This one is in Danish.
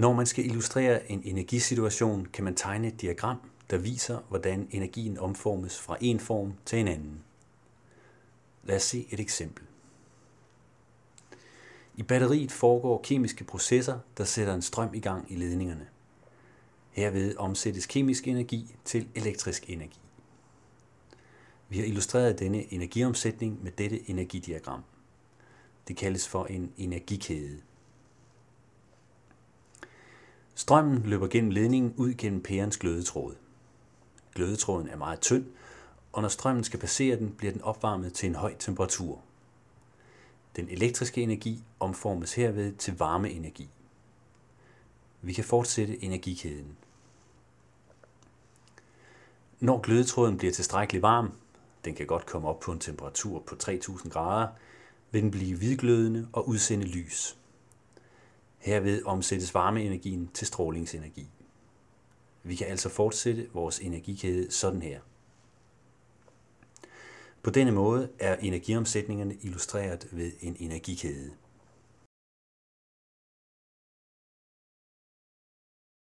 Når man skal illustrere en energisituation, kan man tegne et diagram, der viser, hvordan energien omformes fra en form til en anden. Lad os se et eksempel. I batteriet foregår kemiske processer, der sætter en strøm i gang i ledningerne. Herved omsættes kemisk energi til elektrisk energi. Vi har illustreret denne energiomsætning med dette energidiagram. Det kaldes for en energikæde. Strømmen løber gennem ledningen ud gennem pærens glødetråd. Glødetråden er meget tynd, og når strømmen skal passere den, bliver den opvarmet til en høj temperatur. Den elektriske energi omformes herved til varmeenergi. Vi kan fortsætte energikæden. Når glødetråden bliver tilstrækkeligt varm, den kan godt komme op på en temperatur på 3000 grader, vil den blive hvidglødende og udsende lys. Herved omsættes varmeenergien til strålingsenergi. Vi kan altså fortsætte vores energikæde sådan her. På denne måde er energiomsætningerne illustreret ved en energikæde.